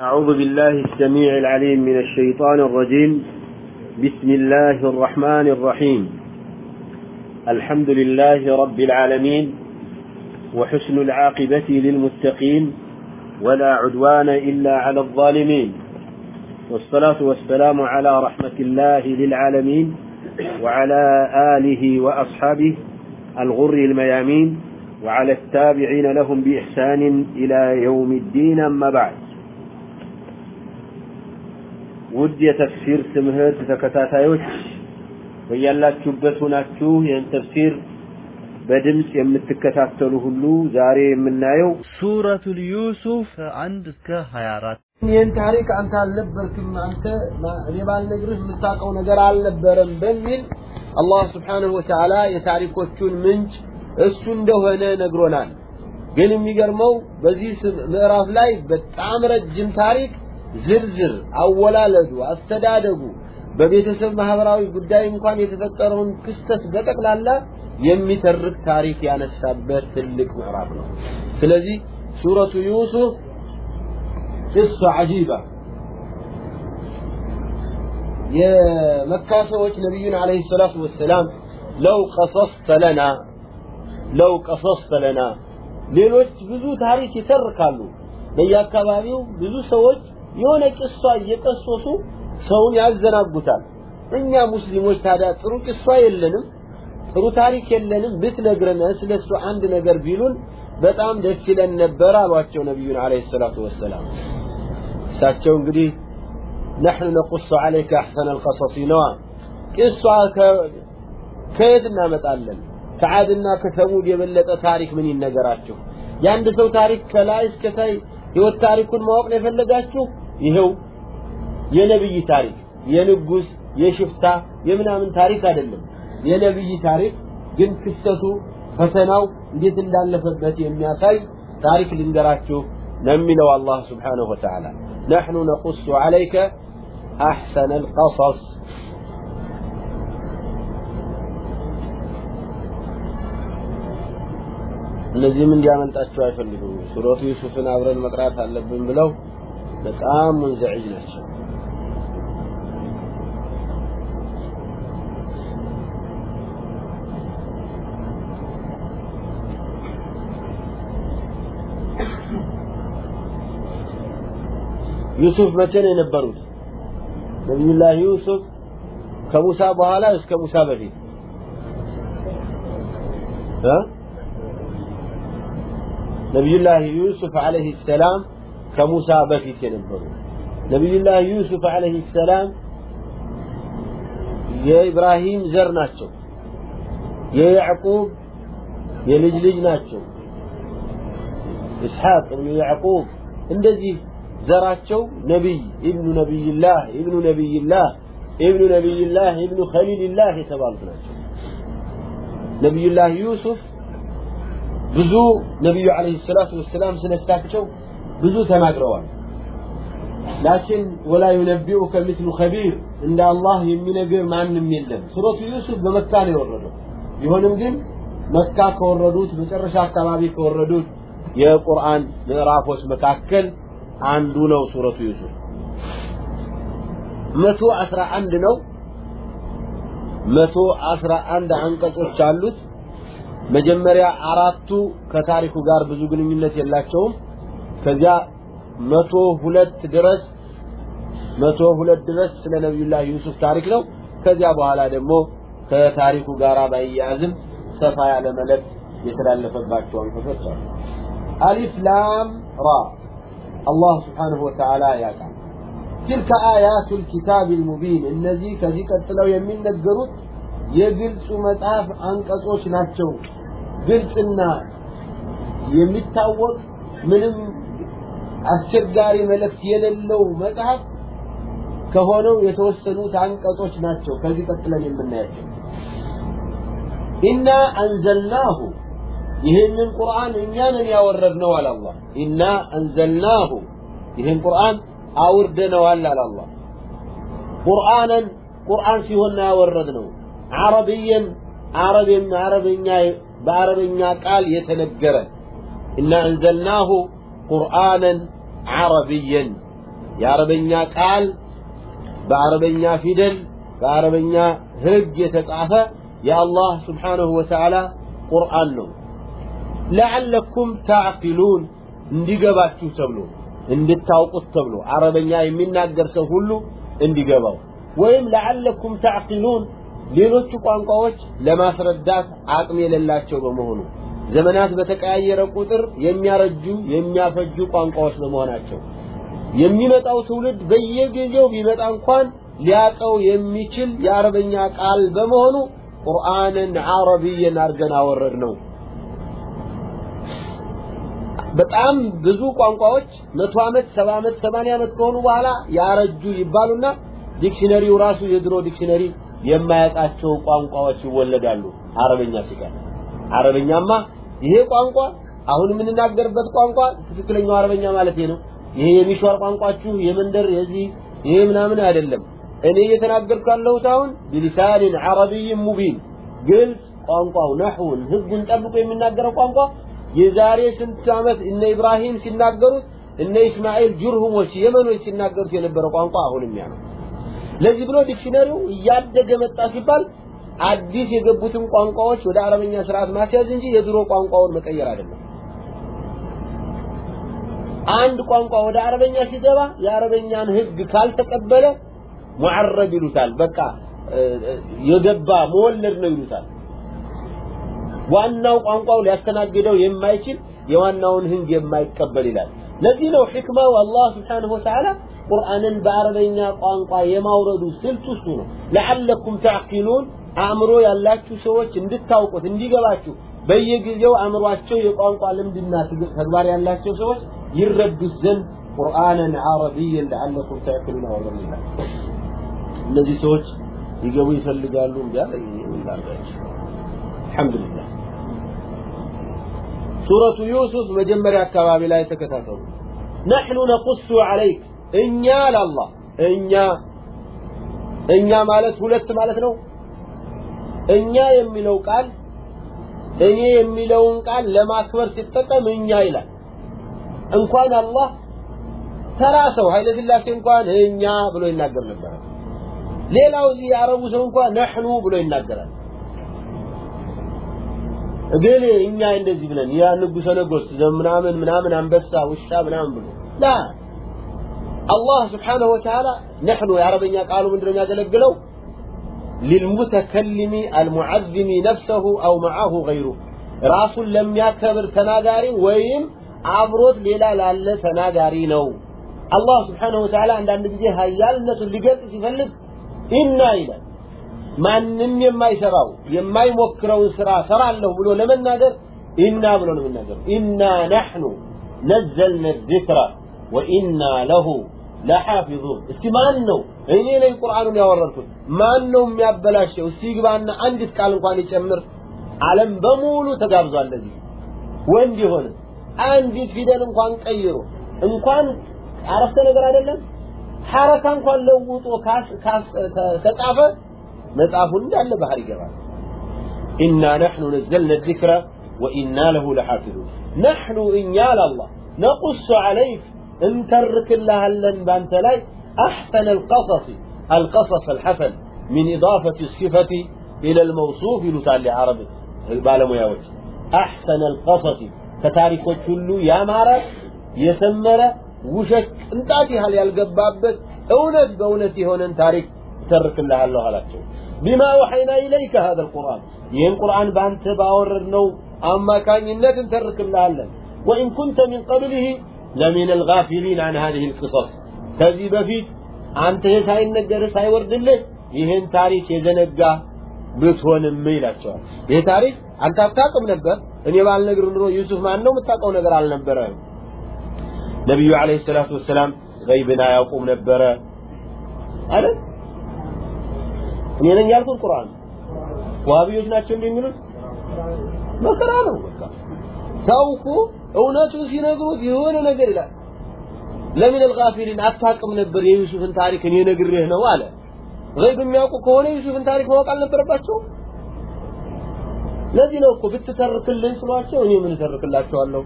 أعوذ بالله السميع العليم من الشيطان الرجيم. بسم الله الرحمن الرحيم. الحمد لله رب العالمين وحسن العاقبة للمتقين ولا عدوان إلا على الظالمين. والصلاة والسلام على رحمة الله للعالمين وعلى آله وأصحابه الغر الميامين وعلى التابعين لهم بإحسان إلى يوم الدين أما بعد. ውድ የተፍሲር ትምህርት ተከታታዮች በያላችሁበት ሆናችሁ ይህን ተፍሲር በድምፅ የምትከታተሉ ሁሉ ዛሬ የምናየው ሱረቱል ዩሱፍ ከአንድ እስከ 24 ይህን ታሪክ አንተ አልነበርክም አንተ እኔ ባልነግርህ የምታውቀው ነገር አልነበረም በሚል አላህ ስብሓንሁ ወተዓላ የታሪኮቹን ምንጭ እሱ እንደሆነ ነግሮናል። ግን የሚገርመው በዚህ ምዕራፍ ላይ በጣም ረጅም ታሪክ ዝርዝር አወላለዱ አስተዳደጉ በቤተሰብ ማህበራዊ ጉዳይ እንኳን የተፈጠረውን ክስተት በጠቅላላ የሚተርክ ታሪክ ያነሳበት ትልቅ ምዕራፍ ነው። ስለዚህ ሱረቱ ዩሱፍ ቅሷ አጂባ የመካ ሰዎች ነቢዩን አለይሂ ሰላቱ ወሰላም ለው ቀሰስተ ለና ለው ቀሰስተ ለና ሌሎች ብዙ ታሪክ ይተርካሉ። በየአካባቢው ብዙ ሰዎች የሆነ ቅሷ እየቀሰሱ ሰውን ያዘናጉታል። እኛ ሙስሊሞች ታዲያ ጥሩ ቅሷ የለንም ጥሩ ታሪክ የለንም። ብትነግረን ስለሱ አንድ ነገር ቢሉን በጣም ደስ ይለን ነበር አሏቸው ነቢዩን አለይሂ ሰላቱ ወሰላም። እሳቸው እንግዲህ ነሕኑ ነቁሱ አለይከ አሕሰነ አልቀሰሲ ነዋ። ቅሷ ከየት እናመጣለን? ከዓድና ከተሙድ የበለጠ ታሪክ ምን ይነገራችሁ? የአንድ ሰው ታሪክ ከላይ እስከታይ ህይወት ታሪኩን ማወቅ ነው የፈለጋችሁ ይሄው የነብይ ታሪክ የንጉስ የሽፍታ የምናምን ታሪክ አይደለም። የነብይ ታሪክ ግን ክስተቱ ፈተናው እንዴት እንዳለፈበት የሚያሳይ ታሪክ ልንገራችሁ ነው የሚለው አላህ ስብሓንሁ ወተዓላ። ነሕኑ ነቁሱ ዓለይከ አሕሰነ አልቀሰስ እነዚህም እንዲያመልጣቸው አይፈልጉም። ሱረቱ ዩሱፍን አብረን መቅራት አለብን ብለው በጣም ሙንዘዕጅ ናቸው ዩሱፍ መቼ ነው የነበሩት? ነቢዩላህ ዩሱፍ ከሙሳ በኋላ እስከ ሙሳ በፊት? ነቢዩላህ ዩሱፍ አለይሂ ሰላም ከሙሳ በፊት የነበሩ ነቢዩላህ ዩሱፍ አለይሂ ሰላም የኢብራሂም ዘር ናቸው የያዕቁብ የልጅ ልጅ ናቸው ኢስሐቅ እብኑ ያዕቁብ እንደዚህ ዘራቸው ነቢይ ኢብኑ ነቢይላህ ኢብኑ ነቢይላህ ኢብኑ ነቢይላህ ኢብኑ ኸሊልላህ የተባሉት ናቸው ነቢዩላህ ዩሱፍ ብዙ ነቢዩ አለይሂ ሰላቱ ወሰላም ስለሳቸው ብዙ ተናግረዋል። ላኪን ወላ ዩነቢኡከ ሚስሉ ኸቢር እንደ አላህ የሚነግር ማንም የለም። ሱረቱ ዩሱፍ በመካ ነው የወረደው። ቢሆንም ግን መካ ከወረዱት መጨረሻ አካባቢ ከወረዱት የቁርአን ምዕራፎች መካከል አንዱ ነው ሱረቱ ዩሱፍ። መቶ አስራ አንድ ነው። መቶ አስራ አንድ አንቀጾች አሉት። መጀመሪያ አራቱ ከታሪኩ ጋር ብዙ ግንኙነት የላቸውም ከዚያ መቶ ሁለት ድረስ መቶ ሁለት ድረስ ስለ ነቢዩላህ ዩሱፍ ታሪክ ነው ከዚያ በኋላ ደግሞ ከታሪኩ ጋር ባያያዝም ሰፋ ያለ መልእክት የተላለፈባቸው አንቀጾች አሉ አሊፍ ላም ራ አላህ ስብሓንሁ ወተዓላ ያውቃል تلك آيات الكتاب المبين እነዚህ ከዚህ ቀጥለው የሚነገሩት የግልጹ መጽሐፍ አንቀጾች ናቸው ግልጽና የሚታወቅ ምንም አስቸጋሪ መልእክት የሌለው መጽሐፍ ከሆነው የተወሰኑት አንቀጾች ናቸው ከዚህ ቀጥለን የምናያቸው። ኢና አንዘልናሁ ይህንን ቁርአን እኛንን ያወረድነው አለ ኢና አንዘልናሁ ይህን ቁርአን አውርደነዋል አለ አላህ። ቁርአንን ቁርአን ሲሆን ያወረድነው። አረብየን አረብም አረብኛ በአረብኛ ቃል የተነገረ። እና አንዘልናሁ ቁርአንን ዓረብየን የአረበኛ ቃል በአረበኛ ፊደል በአረበኛ ህግ የተጻፈ የአላህ ስብሓንሁ ወተዓላ ቁርአን ነው። ለዓለኩም ታዕቂሉን እንዲገባችሁ ተብሎ እንድታውቁት ተብሎ አረበኛ የሚናገር ሰው ሁሉ እንዲገባው። ወይም ለዓለኩም ታዕቂሉን ሌሎቹ ቋንቋዎች ለማስረዳት አቅም የሌላቸው በመሆኑ። ዘመናት በተቀያየረ ቁጥር የሚያረጁ የሚያፈጁ ቋንቋዎች በመሆናቸው የሚመጣው ትውልድ በየጊዜው ቢመጣ እንኳን ሊያቀው የሚችል የአረበኛ ቃል በመሆኑ ቁርአንን አረብይን አድርገን አወረድ ነው። በጣም ብዙ ቋንቋዎች መቶ ዓመት ሰባ ዓመት ሰማንያ ዓመት ከሆኑ በኋላ ያረጁ ይባሉና dictionary ው ራሱ የድሮ dictionary የማያውቃቸው ቋንቋዎች ይወለዳሉ። አረበኛ ሲቀር አረበኛማ ይሄ ቋንቋ አሁን የምንናገርበት ቋንቋ ትክክለኛው አረበኛ ማለት ነው። ይሄ የሚሿር ቋንቋችሁ የመንደር የዚህ ይሄ ምናምን አይደለም። እኔ እየተናገርኩ ያለሁት አሁን ቢሊሳኒን አረቢይ ሙቢን ግልጽ ቋንቋው ነህውን ህጉን ጠብቆ የሚናገረው ቋንቋ የዛሬ ስንት ዓመት እነ ኢብራሂም ሲናገሩት እነ ኢስማኤል ጁርሁሞች የመኖች ሲናገሩት የነበረው ቋንቋ አሁንም ያ ነው። ለዚህ ብሎ ዲክሽነሪው እያደገ መጣ ሲባል አዲስ የገቡትን ቋንቋዎች ወደ አረበኛ ስርዓት ማስያዝ እንጂ የድሮ ቋንቋውን መቀየር አይደለም። አንድ ቋንቋ ወደ አረበኛ ሲገባ የአረበኛን ህግ ካልተቀበለ ሙዓረብ ይሉታል። በቃ የገባ መወለድ ነው ይሉታል። ዋናው ቋንቋው ሊያስተናግደው የማይችል የዋናውን ህግ የማይቀበል ይላል። ለዚህ ነው ሕክማው አላህ ስብሓነሁ ወተዓላ ቁርአንን በአረበኛ ቋንቋ የማውረዱ ስልት እሱ ነው። ለዓለኩም ተዕቂሉን አእምሮ ያላችሁ ሰዎች እንድታውቁት እንዲገባችሁ በየጊዜው አእምሯቸው የቋንቋ ልምድና ተግባር ያላቸው ሰዎች ይረዱት ዘንድ ቁርአንን አረብይን ለዓለኩም ተዕቂሉን አወረድን ይላል። እነዚህ ሰዎች ሊገቡ ይፈልጋሉ እንዲ አለ። ሱረቱ ዩሱፍ መጀመሪያ አካባቢ ላይ ተከታተሉ። ነሕኑ ነቁሱ ዐለይክ እኛ ለአላህ እኛ እኛ ማለት ሁለት ማለት ነው እኛ የሚለው ቃል እኔ የሚለውን ቃል ለማክበር ሲጠቀም እኛ ይላል። እንኳን አላህ ተራ ሰው ኃይለ ሥላሴ እንኳን እኛ ብሎ ይናገር ነበር። ሌላው እዚህ የአረቡ ሰው እንኳን ነሕኑ ብሎ ይናገራል። እገሌ እኛ እንደዚህ ብለን ያ ንጉሰ ነገስት ምናምን ምናምን አንበሳ ውሻ ምናምን ብሎ ላ! አላህ ስብሓነሁ ወተዓላ ነሕኑ የአረበኛ ቃሉ ምንድነው የሚያገለግለው للمتكلم المعظم نفسه أو معه غيره ራሱን ለሚያከብር ተናጋሪ ወይም አብሮት ሌላ ላለ ተናጋሪ ነው አላህ ስብሓነሁ ወተዓላ አንዳንድ ጊዜ ሀያልነቱን ሊገልጽ ሲፈልግ ኢና ይላል ማንም የማይሰራው የማይሞክረውን ስራ ሰራለሁ ብሎ ለመናገር ኢና ብሎ ነው የሚናገረው ኢና ነሕኑ ነዘልነ ዚክራ ወኢና ለሁ ለሓፊዙን እስቲ ማን ነው እኔ ነኝ ቁርአኑን ያወረድኩት ማን ነው የሚያበላሸው እስቲ ግባና አንዲት ቃል እንኳን ይጨምር ዓለም በሙሉ ተጋብዟል ለዚህ ወንድ የሆነ አንዲት ፊደል እንኳን ቀይሮ እንኳን አረፍተ ነገር አይደለም ሐረካ እንኳን ለውጦ ከጻፈ መጽሐፉ እንዳለ ባህር ይገባል ኢና ነሕኑ ነዘልና ዚክረ ወኢና ለሁ ለሓፊዙን ነሕኑ እኛ ለአላህ ነቁሱ ዐለይክ እንተርክልሃለን በአንተ ላይ أحسن القصص. القصص الحسن من إضافة الصفة إلى الموصوف يلتال لعربي بالمياوت أحسن القصص. كتاريخ كله يا مارا؟ يسمر. وشك. انتاتي هل يالقبابت أونت بونتي هنا تاريخ ترك الله الله هلاكته بما وحينا إليك هذا القرآن. ين قرآن بانت باور النو أما كان ينت ترك الله الله. وإن كنت من قبله لمن الغافلين عن هذه القصص. ከዚህ በፊት አንተ ሳይነገርህ ሳይወርድልህ ይህን ታሪክ የዘነጋ ብትሆንም ይላቸዋል። ይህ ታሪክ አንተ አታውቅም ነበር፣ እኔ ባልነግር ኑሮ ዩሱፍ ማን ነው የምታውቀው ነገር አልነበረም። ነቢዩ ዓለይሂ ሰላቱ ወሰላም ገይብን አያውቁም ነበረ አይደል? እኔ ነኝ ያልኩት ቁርአን ዋሃቢዮች ናቸው እንደሚሉት መከራ ነው። በቃ ሰው እኮ እውነቱ ሲነግሩት የሆነ ነገር ይላል። ለምን الغافلين አታውቅም ነበር የዩሱፍን ታሪክ እኔ ነግሬህ ነው አለ ገይብ የሚያውቁ ከሆነ ዩሱፍን ታሪክ ማወቅ አልነበረባቸው ለዚህ ነው እኮ ብትተርክልኝ ስሏቸው እኔ ምን እተርክላቸዋለሁ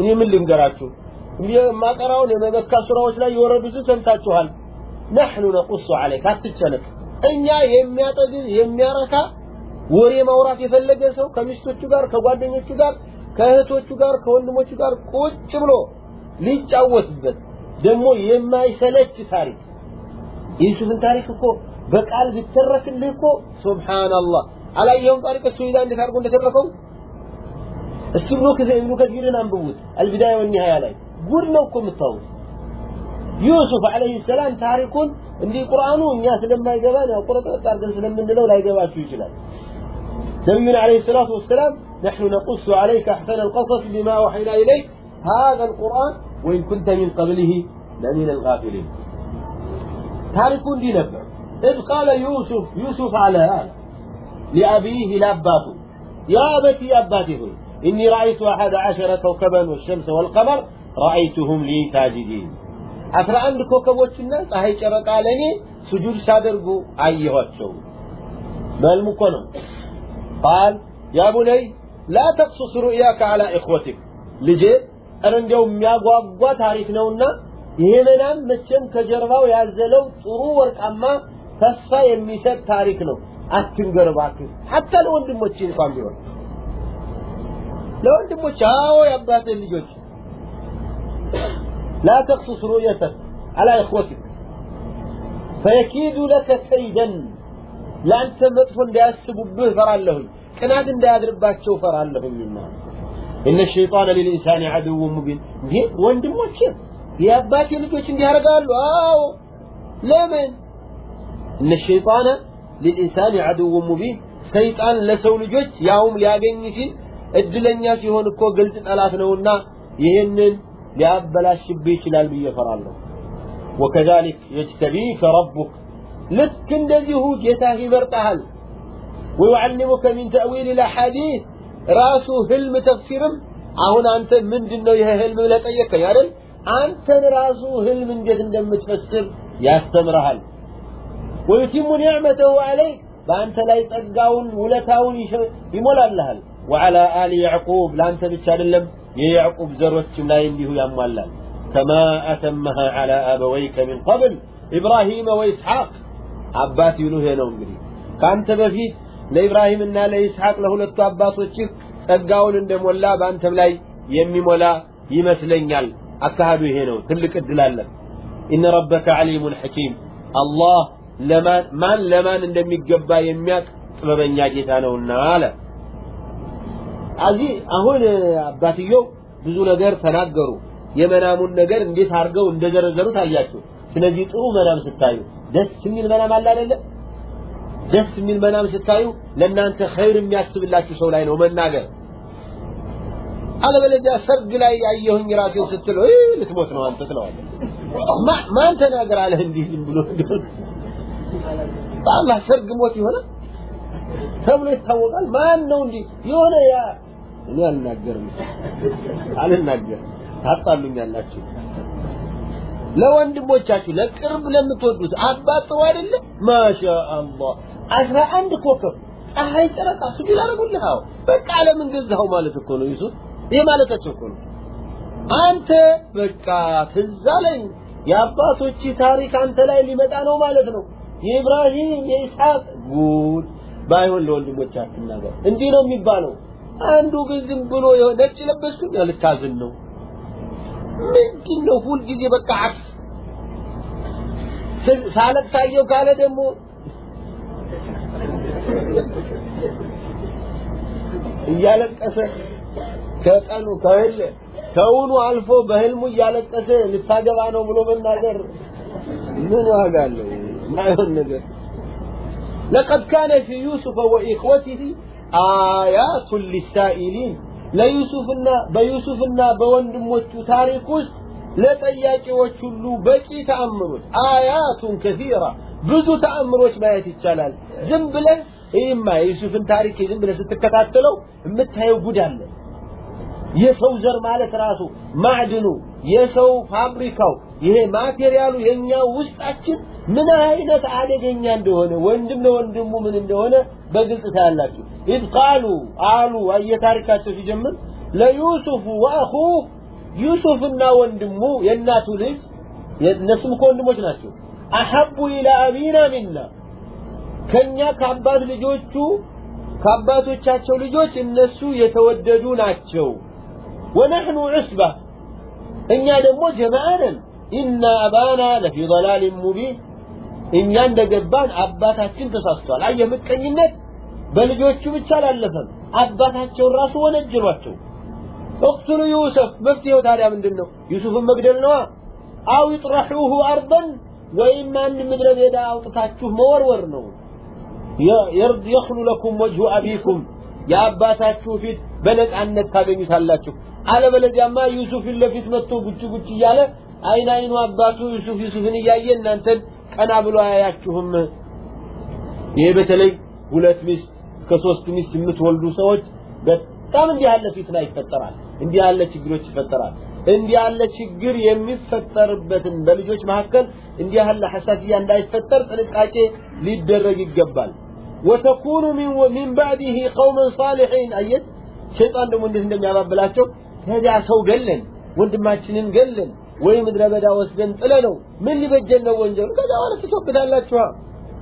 እኔ ምን ልንገራችሁ የማቀራውን የመመካ ሱራዎች ላይ የወረዱትን ሰምታችኋል نحن نقص عليك አትጨነቅ እኛ የሚያጠግብ የሚያረካ ወሬ ማውራት የፈለገ ሰው ከሚስቶቹ ጋር ከጓደኞቹ ጋር ከእህቶቹ ጋር ከወንድሞቹ ጋር ቁጭ ብሎ ሊጫወትበት ደግሞ የማይሰለች ታሪክ የዩሱፍን ታሪክ እኮ በቃል ቢተረክልህ እኮ ሱብሃንአላህ አላየውም ታሪክ እሱ ይዛ እንዴት አድርጎ እንደተረከው እስቲ ብሎ ከዘ ኢብኑ ከሲርን አንብቡት አልቢዳያ ወኒሃያ ላይ ጉድ ነው እኮ የምታዩት ዩሱፍ አለይሂ ሰላም ታሪኩን እንዲህ ቁርአኑ እኛ ስለማይገባን ያው ቁርጠጥ አድርገን ስለምንለው ላይገባችሁ ይችላል ነቢዩን አለይሂ ሰላቱ ወሰላም نحن نقص عليك أحسن القصص بما أوحينا إليك هذا القرآن وإن كنت من قبله لمن الغافلين. تاركون دي نبع إذ قال يوسف يوسف على هذا لأبيه لأباته يا أبتي أباتي إني رأيت أحد عشر كوكبا والشمس والقمر رأيتهم لي ساجدين. أسرع عند كوكب الناس هاي شرق عليني سجود سادرقوا أيهاتشو ما المكونم قال يا بني لا تقصص رؤياك على إخوتك. لجي؟ أنا اليوم የሚያጓጓ ታሪክ ነውና ይሄ መናም መቼም ከጀርባው ያዘለው ጥሩ ወርቃማ ተስፋ የሚሰጥ ታሪክ ነው አትንገር እባክህ ሐታ ለወንድሞች እንኳን ቢሆን ለወንድሞች አዎ የአባትህ ልጆች لا تقصص رؤيتك على إخوتك فيكيد لك كيدا ለአንተ መጥፎ እንዳያስቡብህ ፈራለሁኝ ቅናት እንዳያድርባቸው ፈራለሁኝና እነ ሸይጣን ሊልኢንሳን ዐድው ሙቢን እንዴ ወንድሞቼ የአባቴ ልጆች እንዲህ ያደርጋሉ አዎ ለምን እነ ሸይጣን ሊልኢንሳን ዐድው ሙቢን ሰይጣን ለሰው ልጆች ያውም ሊያገኝ ሲል እድለኛ ሲሆን እኮ ግልጽ ጠላት ነውና ይህንን ሊያበላሽብህ ይችላል ብዬ ፈራለሁ وكذلك يجتبيك ربك ልክ እንደዚሁ ጌታህ ይመርጣሃል ويعلمك من تأويل الأحاديث ራሱ ህልም ተፍሲርም አሁን አንተ ምንድነው ይሄ ህልም ብለህ ጠየቀኝ አይደል አንተን ራሱ ህልም እንዴት እንደምትፈስር ያስተምርሃል ወይቲሙ ኒዕመተሁ አለይክ በአንተ ላይ ጸጋውን ውለታውን ይሞላልሃል ወዓላ አሊ ያዕቁብ ለአንተ ብቻ አይደለም የያዕቁብ ዘሮችም ላይ እንዲሁ ያሟላል ከማ አተመሃ ዓላ አበወይከ ምን ቀብል ኢብራሂመ ወይስሐቅ አባት ይሉህ ነው እንግዲህ ከአንተ በፊት ለኢብራሂምና ለኢስሐቅ ለሁለቱ አባቶችህ ጸጋውን እንደሞላ በአንተም ላይ የሚሞላ ይመስለኛል። አካሃዱ ይሄ ነው። ትልቅ እድል አለ። ኢነ ረበከ ዓሊሙን ሐኪም። አላህ ማን ለማን እንደሚገባ የሚያቅ ጥበበኛ ጌታ ነውና አለ። አዚህ አሁን አባትየው ብዙ ነገር ተናገሩ። የመናሙን ነገር እንዴት አድርገው እንደዘረዘሩት አያችሁ። ስለዚህ ጥሩ መናም ስታዩ ደስ የሚል መናም አለ አይደለ ደስ የሚል መናም ስታዩ ለእናንተ ኸይር የሚያስብላችሁ ሰው ላይ ነው መናገር። አለበለዚያ ሰርግ ላይ ያየሁኝ ራሴው ስትል ወይ ልትሞት ነው አንተ ትለዋለህ። ማን ተናገር አለህ እንዲህ ዝም ብሎ? በአላህ ሰርግ ሞት ይሆናል ተብሎ ይታወቃል። ማን ነው እንዲህ? የሆነ ያ እኔ አልናገርም አልናገርም። ታጣሉኛላችሁ። ለወንድሞቻችሁ ለቅርብ ለምትወዱት አባት ጥሩ አይደለ ማሻአላህ አስራ አንድ ኮከብ ፀሐይ ጨረቃ ስጁድ አደረጉልህ በቃ ለምን ገዛኸው ማለት እኮ ነው ዩሱፍ ይህ ማለታቸው እኮ ነው። አንተ በቃ ትዝ የአባቶች ታሪክ አንተ ላይ ሊመጣ ነው ማለት ነው። የኢብራሂም የኢስሐቅ ጉድ! ባይሆን ለወንድሞች አትናገር። እንዲህ ነው የሚባለው። አንዱ ግን ብሎ ነጭ ለበስኩኝ ልታዝን ነው። ምንድን ነው ሁልጊዜ በቃ አክስ? ሳለቅ ታየው ካለ ደግሞ እያለቀሰ ከቀኑ ከህል ከውኑ አልፎ በህልሙ እያለቀሰ ልታገባ ነው ብሎ መናገር ምን ዋጋ አለው ማይሆን ነገር لقد كان في يوسف وإخوته آيات للسائلين ለዩሱፍና በዩሱፍና በወንድሞቹ ታሪክ ውስጥ ለጠያቂዎች ሁሉ በቂ ተአምሮች አያቱን ከሲራ ብዙ ተአምሮች ማየት ይቻላል ዝም ብለህ ይህማ የዩሱፍን ታሪክ ዝም ብለህ ስትከታተለው የምታየው ጉድ አለ። የሰው ዘር ማለት ራሱ ማዕድኑ የሰው ፋብሪካው ይሄ material ሉ የኛ ውስጣችን ምን አይነት አደገኛ እንደሆነ ወንድም ለወንድሙ ምን እንደሆነ በግልጽ ታያላችሁ። إذ قالوا አሉ አየታሪካቸው ሲጀምር ليوسف وأخوه ዩሱፍና ወንድሙ የእናቱ ልጅ የእነሱም እኮ ወንድሞች ናቸው። አሐቡ ኢላ አቢና ሚና ከኛ ከአባት ልጆቹ ከአባቶቻቸው ልጆች እነሱ የተወደዱ ናቸው። ወነሕኑ ዑስባ እኛ ደግሞ ጀማዓ ኢነ አባና ለፊ ضላሊን ሙቢን እኛ እንደገባን አባታችን ተሳስቷል። አየህ ምቀኝነት በልጆቹ ብቻ አላለፈም። አባታቸውን ራሱ ወነጀሏቸው اقتلوا يوسف መፍትሄው ታዲያ ምንድን ነው ዩሱፍን መግደል ነዋ። أو اطرحوه أرضا ወይም አንድ ምድረ ቤዳ አውጥታችሁ መወርወር ነው يخل لكم وجه أبيكم። የአባታችሁ ፊት በነጻነት ታገኙታላችሁ። አለበለዚያማ ዩሱፍ ፊት ለፊት መጥቶ ጉጭ ጉጭ እያለ አይን አይኑ አባቱ ዩሱፍ ዩሱፍን እያየ እናንተን ቀና ብሎ አያያችሁም ይሄ በተለይ ሁለት ሚስት ከሶስት ሚስት የምትወልዱ ሰዎች በጣም እንዲህ ያለ ፊትና ይፈጠራል። እንዲህ ያለ ችግሮች ይፈጠራል። እንዲህ ያለ ችግር የሚፈጠርበትን በልጆች መካከል እንዲህ ያለ ሐሳስያ እንዳይፈጠር ጥንቃቄ ሊደረግ ይገባል ወተኩኑ ሚን ባዕድህ ቀውመን ሳሊሒን አየት ሸይጣን ደግሞ እንዴት እንደሚያባብላቸው ከዚያ ሰው ገለን ወንድማችንን ገለን ወይ ምድረ በዳ ወስደን ጥለ ነው ምን ሊበጀን ነው ወንጀሉ? ከዛ በኋላ ትቶብታላችኋ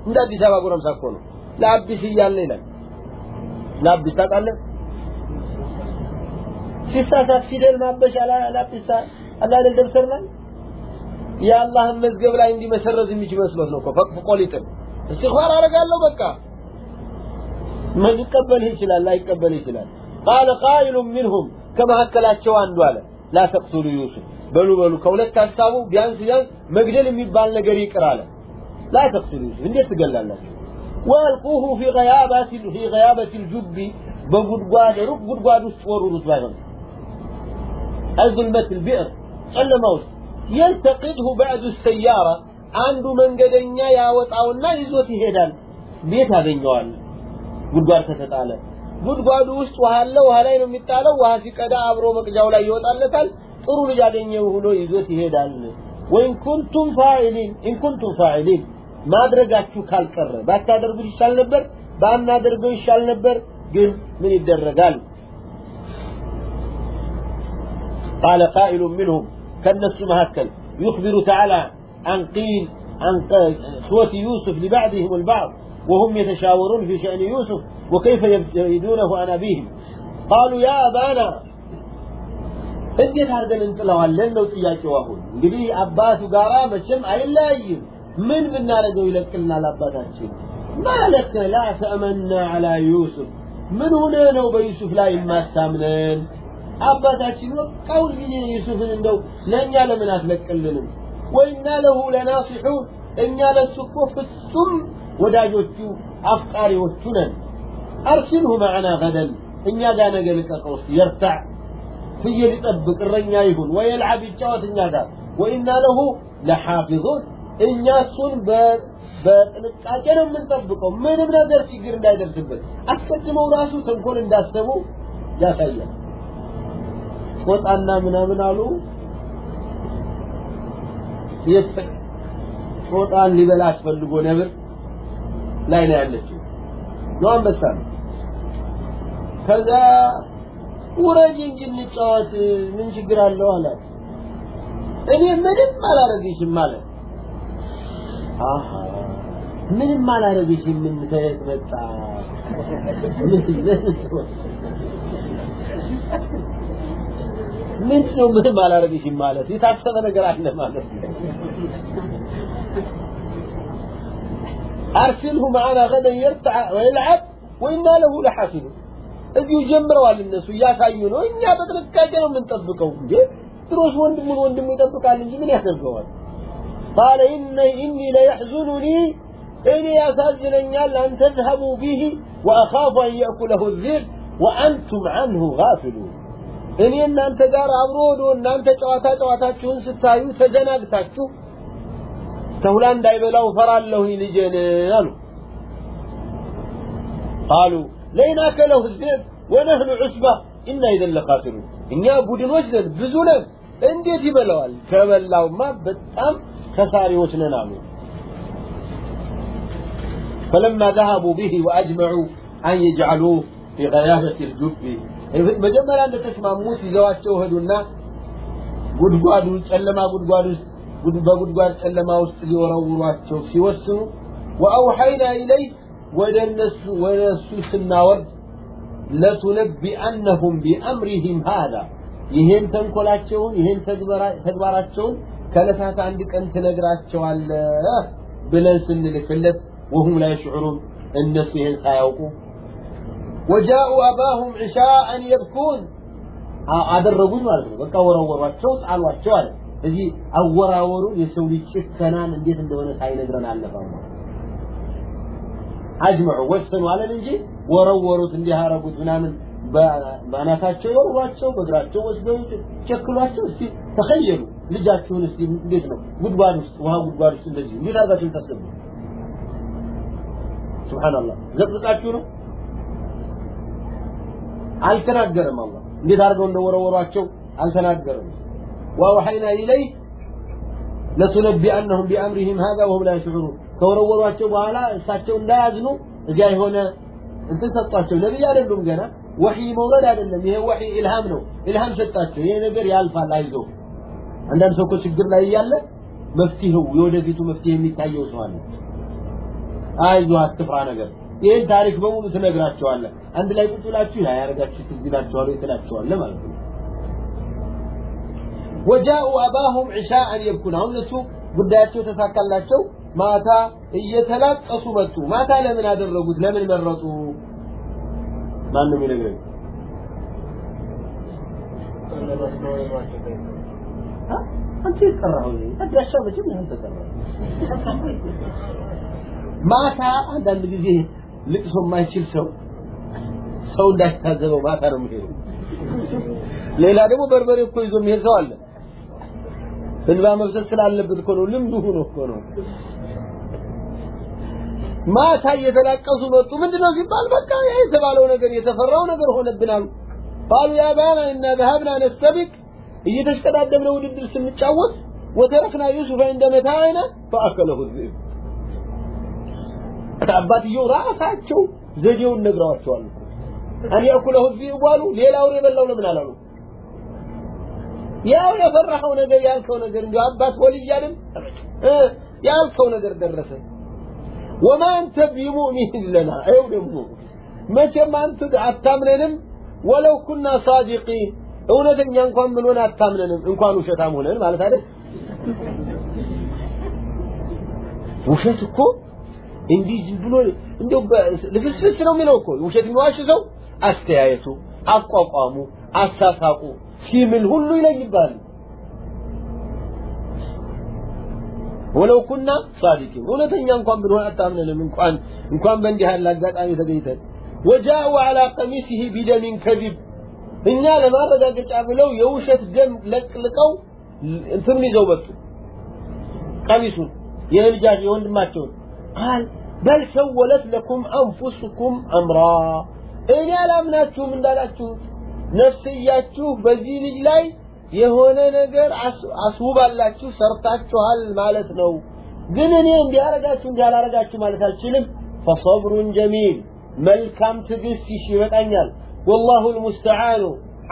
እንደ አዲስ አበባ ጎረምሳ እኮ ነው። ለአዲስ እያልን ይላል። ለአዲስ ታውቃለህ? ሲሳሳት ፊደል ማበሻ ላጲስ አላ አይደል ደብተር የአላህን መዝገብ ላይ እንዲመሰረዝ የሚችል መስሎት ነው እኮ ፈቅፍቆ ሊጥል እስትግፋር አደርጋለሁ በቃ ሊቀበልህ ይችላል ላይቀበልህ ይችላል ቃለ ቃኢሉ ሚንሁም ከመካከላቸው አንዱ አለ ላ ተቅቱሉ ዩሱፍ በሉ በሉ ከሁለት ሀሳቡ ቢያንስ ቢያንስ መግደል የሚባል ነገር ይቅር አለ ላ ተቅቱሉ ዩሱፍ እንዴት ትገላላችሁ ወአልቁሁ ፊ ገያባት ፊ ገያበት ልጁቢ በጉድጓድ ሩቅ ጉድጓድ ውስጥ ወሩሩት ባይሆን ظلمة البئر ጨለማ ውስጥ يلتقطه بعد السيارة አንዱ መንገደኛ ያወጣውና ይዞት ይሄዳል ቤት ያገኘዋል ጉድጓድ ከተጣለ ጉድጓዱ ውስጥ ውሃ አለ ውሃ ላይ ነው የሚጣለው ውሃ ሲቀዳ አብሮ መቅጃው ላይ ይወጣለታል ጥሩ ልጅ አገኘው ብሎ ይዞት ይሄዳል ወይን ኩንቱም ፋዒሊን ኢን ኩንቱም ፋዒሊን ማድረጋችሁ ካልቀረ ባታደርጉት ይሻል ነበር ባናደርገው ይሻል ነበር ግን ምን ይደረጋል قال قائل منهم كالنفس مهكل يخبر تعالى عن قيل عن إخوة يوسف لبعضهم البعض وهم يتشاورون في شأن يوسف وكيف يبيدونه عن أبيهم قالوا يا أبانا እንዴት አድርገን እንጥለዋለን ነው ጥያቄው አሁን እንግዲህ አባቱ ጋራ መቼም አይለያይም ምን ብናደርገው ይለቅልናል አባታችን ማለከ ላ ተእመና አላ ዩሱፍ ምን ሆነ ነው በዩሱፍ ላይ የማታምነን አባታችን ወቃውን ጊዜ ዩሱፍን እንደው ለእኛ ለምን አትለቅልንም ወይና ለሁ ለናሲሑን እኛ ለሱ እኮ ፍጹም ወዳጆቹ አፍቃሪዎቹ ነን። አርሲልሁ ማዕና ገደን እኛ ጋር ነገ ልቀቀው የርታዕ። ፍየል ይጠብቅ እረኛ ይሁን። ወየልዓብ ይጫወት እኛ ጋር። ወኢና ለሁ ለሓፊظን እኛ እሱን በጥንቃቄ ነው የምንጠብቀው። ምንም ነገር ችግር እንዳይደርስበት። አስቀድመው ራሱ ተንኮል እንዳሰቡ ያሳያል። ጦጣና ምናምን አሉ። ጦጣን ሊበላ አስፈልጎ ነብር ላይ ነው ያለችው። ነው አንበሳ ነው። ከዛ ውረጅ እንጂ እንጫወት ምን ችግር አለው አላት። እኔ ምንም አላረግሽም ማለት አሃ ምንም አላረግሽም ምን ከየት መጣ? ምን ነው ምንም አላረግሽም ማለት? የታሰበ ነገር አለ ማለት ነው أرسله معنا غدا يرتع ويلعب وإنا له لحافظون እዚሁ ጀምረዋል እነሱ እያሳዩ ነው እኛ በጥንቃቄ ነው የምንጠብቀው እንዴ ድሮስ ወንድሙን ወንድሙ ይጠብቃል እንጂ ምን ያደርገዋል قال إن إني ليحزنني إني يسازننيال أن تذهبوا به وأخاف أن يأكله الذئب وأنتم عنه غافلون እኔ እናንተ ጋር አብሮ ወዶ እናንተ ጨዋታ ጨዋታችሁን ስታዩ ተደናግታችሁ ተሁላ እንዳይበላው ፈራለሁ ልጄን አሉ قالوا لئن أكله الذئب ونحن عصبة إنا إذا لخاسرون እኛ ቡድኖች ነን ብዙ ነን እንዴት ይበላዋል ከበላውማ በጣም ከሳሪዎች ነን አሉ فلما ذهبوا به وأجمعوا أن يجعلوه في غيابة الجب መጀመሪያ እንደተስማሙት ይዘዋቸው ሄዱና ጉድጓዱ ጨለማ ጉድጓድ ውስጥ በጉድጓድ ጨለማ ውስጥ ሊወረውሯቸው ሲወስኑ ወአውሐይና ኢለይህ ወደ እነሱ ወደ እሱ ስናወርድ ለቱነቢአነሁም ቢአምሪሂም ሃዛ። ይህን ተንኮላቸውን ይህን ተግባራቸውን ከዕለታት አንድ ቀን ትነግራቸዋለህ ብለን ስንልክለት ወሁም ላይ ሽዑሩን እነሱ ይህን ሳያውቁ ወጃኡ አባሁም ዕሻአን የብኩን። አደረጉት ማለት ነው። በቃ ወረወሯቸው ጣሏቸው አለ እዚህ አወራወሩ የሰው ልጅ ጭከናን እንዴት እንደሆነ ሳይነግረን አለፈ አጅመዑ ወሰኑ አለን እንጂ ወረወሩት እንዲህ ምናምን በአናታቸው ይወርሯቸው በእግራቸው ወስደው ቸክሏቸው እስቲ ተኸየሉ። ልጃችሁን እስቲ እንዴት ነው? ጉድጓድ ውስጥ ውሃ ጉድጓድ ውስጥ እንደዚህ እንዴት አድርጋችሁ ታስገቡ ሱብሃንአላህ። ዘቅዝቃችሁ ነው? አልተናገረም አላህ። እንዴት አድርገው እንደወረወሯቸው አልተናገረም وأوحينا إليه لتنبئنهم بأمرهم هذا وهم لا يشعرون ከወረወሯቸው በኋላ እሳቸው እንዳያዝኑ እዚያ የሆነ እንትን ሰጧቸው ነብይ አይደሉም ገና ወህይ መውረድ አይደለም ይሄ ወህይ ኢልሃም ነው ኢልሃም ሰጣቸው ይሄ ነገር ያልፋል አይዞ አንዳንድ ሰው እኮ ችግር ላይ እያለ መፍትሄው የወደፊቱ መፍትሄ የሚታየው ሰው አለ አይዞ አትፍራ ነገር ይህን ታሪክ በሙሉ ትነግራቸዋለህ አንድ ላይ ቁጭ ብላችሁ ያ ያረጋችሁ ትዝ ይላችኋል ትላቸዋለህ ማለት ነው وجاءوا أباهم عشاء يبكون አሁን እነሱ ጉዳያቸው ተሳካላቸው ማታ እየተላቀሱ መጡ ማታ ለምን አደረጉት ለምን መረጡ ማን ነው የሚነግረኝ አንተ ይቀራው ታዲያሻ መቼም ይሁን ተቀራ ማታ አንዳንድ ጊዜ ልቅሶ የማይችል ሰው ሰው እንዳይታዘበው ማታ ነው የሚሄደው ሌላ ደግሞ በርበሬ እኮ ይዞ የሚሄድ ሰው አለ እንባ መፍሰስ ስላለበት እኮ ነው ልምዱ ሆኖ እኮ ነው ማታ እየተላቀሱ መጡ ምንድነው ሲባል በቃ ይሄ የተባለው ነገር የተፈራው ነገር ሆነብናል ቃሉ ያ ባና እና ذهبنا نستبق እየተሽቀዳደምነ ውድድር ስንጫወት ወተረክና ዩሱፍ عند متاعنا فاكله الذئب አባትየው ራሳቸው ዘዴውን ነግረዋቸዋል አን ያኩለሁ الذئب አሉ ሌላው የበላው ለምን አላሉ ያው የፈራኸው ነገር ያልከው ነገር እንዲሁ አባት ወልይ አይደል ያልከው ነገር ደረሰ። ወማ አንተ ቢሙእሚን ለና። አይው ደግሞ መቼም አንተ አታምነንም። ወለው ኩና ሳዲቂን። እውነተኛ እንኳን ብንሆን አታምነንም። እንኳን ውሸታም ሆነን ማለት አይደል? ውሸት እኮ እንዲህ ዝም ብሎ ልፍስፍስ ነው የሚለው እኮ። ውሸት የሚዋሽ ሰው አስተያየቱ አቋቋሙ አሳሳቁ ሲምል ሁሉ ይለይባል ወለው ኩና ሳዲቂን እውነተኛ እንኳን ብንሆን አታምነንም እንኳን እንኳን በእንዲህ ያለ አጋጣሚ ተገኝተን ወጃኡ አላ ቀሚሲህ ቢደሚን ከዚብ እኛ ለማረጋገጫ ብለው የውሸት ደም ለቅልቀው እንትኑን ይዘው መጡ ቀሚሱን የልጃች የወንድማቸውን ቃል በል ሰወለት ለኩም አንፉስኩም አምራ እኔ አላምናችሁም እንዳላችሁት ነፍስያችሁ በዚህ ልጅ ላይ የሆነ ነገር አስውባላችሁ ሰርታችኋል ማለት ነው ግን እኔ እንዲያረጋችሁ እንዲያላረጋችሁ ማለት አልችልም ፈሰብሩን ጀሚል መልካም ትዕግስት ይሽ ይበቃኛል ወላሁ ልሙስተዓኑ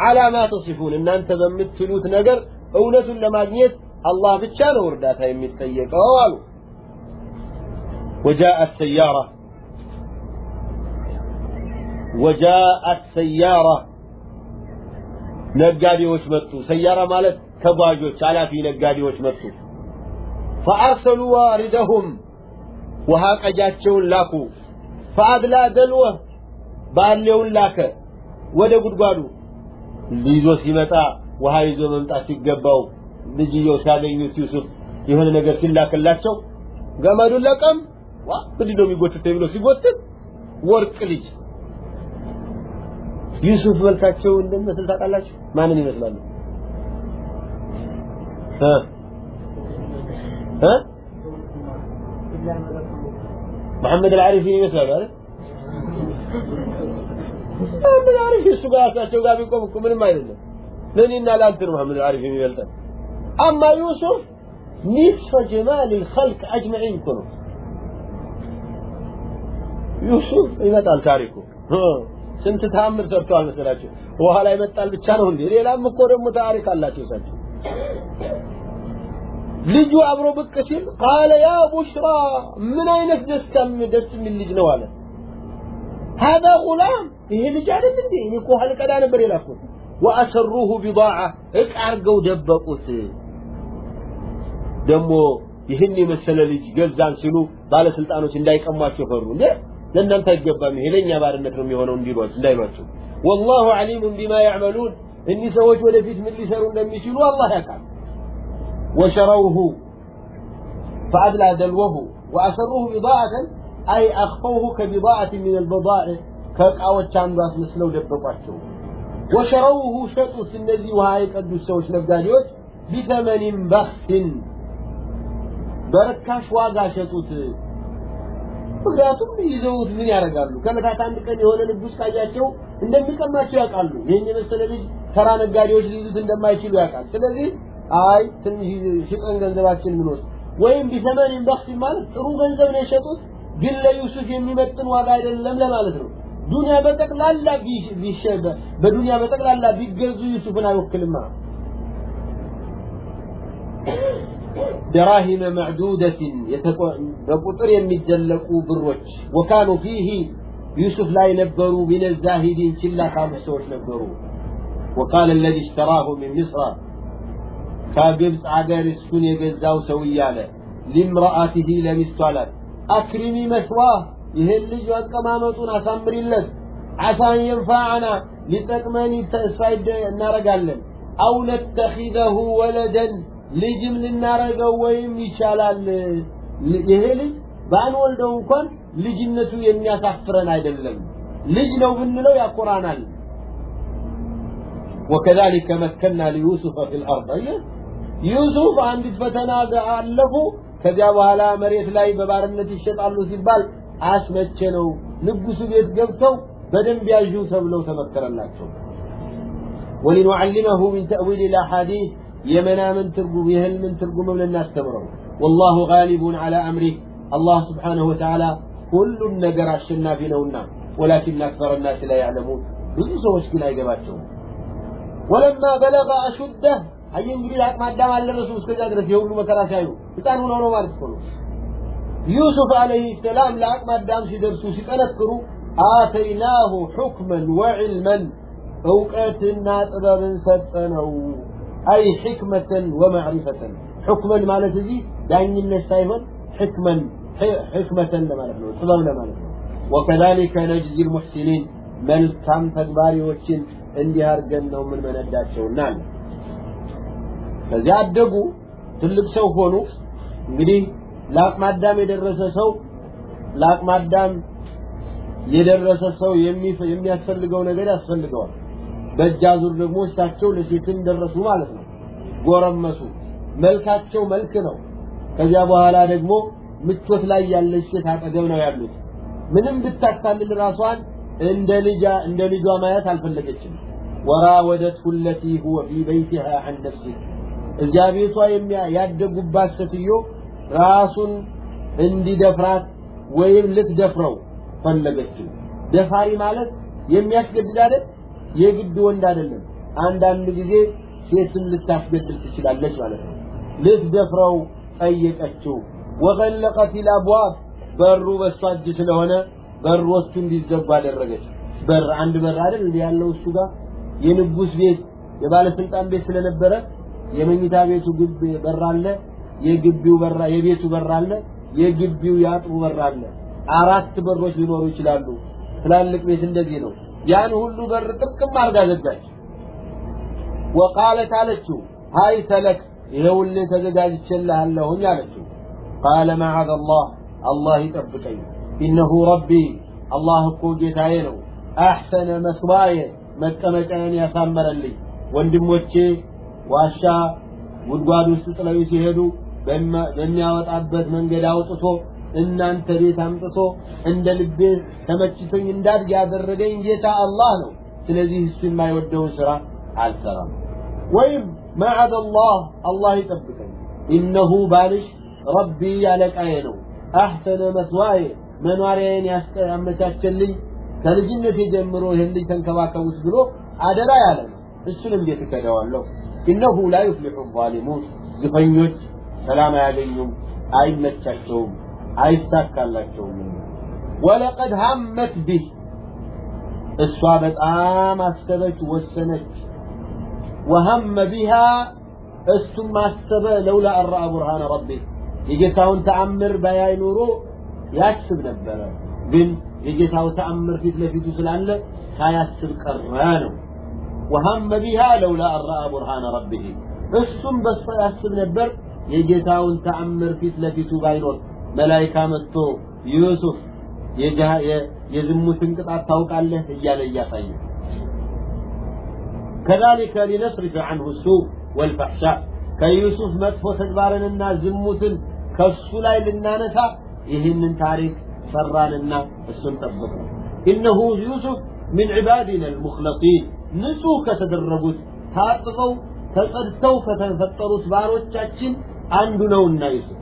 አላ ማ ተሲፉን እናንተ በምትሉት ነገር እውነቱን ለማግኘት አላህ ብቻ ነው እርዳታ የሚጠየቀው አሉ وجاءت سيارة وجاءت سيارة ነጋዴዎች መጡ። ሰያራ ማለት ተጓዦች ኃላፊ ነጋዴዎች መጡ። ፈአርሰሉ ዋሪደሁም ውሃ ቀጃቸውን ላኩ። ፈአድላ ደልወ ባሌውን ላከ። ወደ ጉድጓዱ ይዞ ሲመጣ ውሃ ይዞ መምጣት ሲገባው ልጅየው ሲያገኙት ዩሱፍ የሆነ ነገር ሲላክላቸው ገመዱን ለቀም ዋ ምንድነው የሚጎትተኝ ብሎ ሲጎትት ወርቅ ልጅ ዩሱፍ መልካቸው እንደሚመስል ታውቃላችሁ ማንን ይመስላሉ እ እ محمد العارفين ይመስላሉ አይደል محمد العارفين እሱ ጋር እሳቸው ጋር ቢቆም እኮ ምንም አይደለም ለእኔና ለአንተ ነው محمد العارفين የሚበልጠን أما يوسف نصف جمال الخلق أجمعين እኮ ነው ዩሱፍ ይመጣል ታሪኩ ስንት ታምር ሰርተዋል መሰላችሁ? ውሃ ላይ መጣል ብቻ ነው እንዴ? ሌላም እኮ ደግሞ ታሪክ አላቸው እሳቸው። ልጁ አብሮ ብቅ ሲል ቃለ ያ ቡሽራ ምን አይነት ደስታም ደስ የሚል ልጅ ነው አለ። ሀዛ ጉላም ይሄ ልጅ አይደል እንዴ? እኔ እኮ ውሃ ነበር የላኩት። ወአሰሩሁ ቢዳዓ እቃ አርገው ደበቁት። ደግሞ ይህን የመሰለ ልጅ ገዛን ሲሉ ባለስልጣኖች እንዳይቀሟቸው ፈሩ እንዴ ለእናንተ አይገባም ይሄ ለእኛ ባርነት ነው የሚሆነው እንዲሏቸው እንዳይሏቸው والله عليم بما يعملون እኒህ ሰዎች ወደፊት ምን ሊሰሩ እንደሚችሉ አላህ ያውቃል وشروه فأدلى دلوه وأسروه بضاعة أي أخفوه كبضاعة من البضائع كأقاوة عندها مسلو دبقاتشو وشروه شطوا النزي وهاي قدو السوش نبداليوش بثمن بخس በርካሽ ዋጋ ሸጡት ምክንያቱም ይዘውት ምን ያደርጋሉ? ከለታት አንድ ቀን የሆነ ንጉስ ካያቸው እንደሚቀማቸው ያውቃሉ። ይህን የመሰለ ልጅ ተራ ነጋዴዎች ሊይዙት እንደማይችሉ ያውቃል። ስለዚህ አይ ትንሽ ሽጠን ገንዘባችን ምን ወስድ ወይም ቢሰመን በክስ ማለት ጥሩ ገንዘብ ነው የሸጡት ግን ለዩሱፍ የሚመጥን ዋጋ አይደለም ለማለት ነው። ዱንያ በጠቅላላ በዱንያ በጠቅላላ ቢገዙ ዩሱፍን አይወክልማ دراهم معدودة بقطر يمجلقوا بروج. وكانوا فيه يوسف لا ينبروا من الزاهدين كلا كانوا سوش نبروا. وقال الذي اشتراه من مصر كابيبس عقار السنة يقزاو سوياله لامرأته لمستو على أكرمي مثواه ይህን ልጅ አቀማመጡን ينفعنا አሳን የንፋዓና ሊጠቅመን قال لن أو نتخذه ولداً ልጅም ልናረገው ወይም ይቻላል። ይሄ ልጅ ባንወልደው እንኳን ልጅነቱ የሚያሳፍረን አይደለም። ልጅ ነው ብንለው ያኮራናል። ወከዛሊከ መከና ለዩሱፍ ፊል አርድ ዩሱፍ አንዲት ፈተና አለፉ። ከዚያ በኋላ መሬት ላይ በባርነት ይሸጣሉ ሲባል አስመቼ ነው ንጉሱ ቤት ገብተው በደንብ ያዡ ተብለው ተመከረላቸው። ወሊኑዓሊመሁ ሚን ተእዊል አልአሐዲስ ولنعلمه من تأويل الأحاديث የመናምን ትርጉም የህልምን ትርጉም ልናስተምረው والله غالب على امره الله سبحانه وتعالى ሁሉን ነገር አሸናፊ ነውና ولكن اكثر الناس لا يعلمون ብዙ ሰዎች ግን አይገባቸውም ولما بلغ اشده አይ እንግዲህ ለአቅመ አዳም አልደረሱም እስከዚያ ድረስ የሁሉ መከራ ሲያዩ ህፃን ሆነው ነው ማለት ነው ዩሱፍ አለይሂ ሰላም ለአቅመ አዳም ሲደርሱ ሲጠነክሩ አተይናሁ ሑክመን ወዕልመን እውቀትና ጥበብን ሰጠነው አይ ሕክመተን ወማዕሪፈተን ሕክመን ማለት እዚ ዳኝነት ሳይሆን ሕክመን ሕክመተን ለማለት ነው ጥበብ ለማለት ነው። ወከዛሊከ ነጅዚ ልሙሕሲኒን መልካም ተግባሪዎችን እንዲህ አድርገን ነው የምንመነዳቸውና አለ። ከዚያ አደጉ ትልቅ ሰው ሆኑ። እንግዲህ ለአቅመ አዳም የደረሰ ሰው ለአቅመ አዳም የደረሰ ሰው የሚያስፈልገው ነገር ያስፈልገዋል። በእጃዙር ደግሞ እሳቸው ለሴትም ደረሱ ማለት ነው። ጎረመሱ። መልካቸው መልክ ነው። ከዚያ በኋላ ደግሞ ምቾት ላይ ያለች ሴት አጠገብ ነው ያሉት። ምንም ብታታልል ራሷን እንደ ልጇ እንደ ልጇ ማየት አልፈለገችም። ወራወደትሁ ለቲ ሁወ ፊ በይቲሃ አን ነፍሲ። እዚያ ቤቷ ያደጉባት ሴትዮ ራሱን እንዲደፍራት ወይም ልትደፍረው ፈለገችው። ደፋሪ ማለት የሚያስገድድ አይደል? የግድ ወንድ አይደለም። አንዳንድ ጊዜ ሴትም ልታስገድል ትችላለች ማለት ነው። ልትደፍረው ጠየቀችው። ወገለቀት ልአብዋብ በሩ በሷ እጅ ስለሆነ በሮቹ እንዲዘጉ አደረገች። በር አንድ በር አይደል? እንዲህ ያለው እሱ ጋር የንጉስ ቤት የባለስልጣን ቤት ስለነበረ የመኝታ ቤቱ ግብ በር አለ የግቢው በር የቤቱ በር አለ የግቢው ያጥሩ በር አለ። አራት በሮች ሊኖሩ ይችላሉ። ትላልቅ ቤት እንደዚህ ነው። ያን ሁሉ በር ጥርቅም አርጋ ዘጋች። ወቃለት አለችው ሀይ ተለክ ይኸውልህ ተዘጋጅቼልሃለሁኝ አለችው። ቃለ መዓዘ አላህ አላህ ይጠብቀኝ፣ ኢነሁ ረቢ አላህ እኮ ጌታዬ ነው። አሕሰነ መስዋየ መቀመጫዬን ያሳመረልኝ። ወንድሞቼ ዋሻ ጉድጓድ ውስጥ ጥለው ሲሄዱ በሚያወጣበት መንገድ አውጥቶ እናንተ ቤት አምጥቶ እንደ ልቤ ተመችቶኝ እንዳድግ ያደረገኝ ጌታ አላህ ነው። ስለዚህ እሱ የማይወደውን ስራ አልሰራም። ወይም ማዓድ አላህ አላህ ይጠብቀኝ። ኢነሁ ባልሽ ረቢ አለቃዬ ነው። አሕሰነ መስዋዬ መኗሪያዬን ያመቻቸልኝ። ከልጅነት ጀምሮ ይህን ልጅ ተንከባከቡት ብሎ አደራ ያለ ነው። እሱን እንዴት እከደዋለሁ። ኢነሁ ላ ዩፍሊሑ ዛሊሙን። ግፈኞች ሰላም አያገኙም አይመቻቸውም። አይሳካላቸውም ወለቀድ ሀመት ቢህ እሷ በጣም አሰበች ወሰነች ወሀመ ቢሃ እሱም አሰበ ለውላ አራአ ቡርሃነ ረቢ የጌታውን ተአምር ባያይ ኖሮ ያስብ ነበረ ግን የጌታው ተአምር ፊት ለፊቱ ስላለ ሳያስብ ቀረ ነው ወሀመ ቢሃ ለውላ አራአ ቡርሃነ ረቢህ እሱም በሷ ያስብ ነበር የጌታውን ተአምር ፊት ለፊቱ ባይኖር መላይካ መጥቶ ዩሱፍ የዝሙትን ቅጣት ታውቃለህ እያለ እያሳየ كذلك لنصرف عنه السوء والفحشاء كيوسف مدفو تكبارنا زموتن كسو لاي لنانسا يهمن تاريخ سراننا السن تبقى إنه يوسف من عبادنا المخلصين نسوك تدربت ታጥበው ተጸድተው ከተፈጠሩት ባሮቻችን አንዱ ነውና ዩሱፍ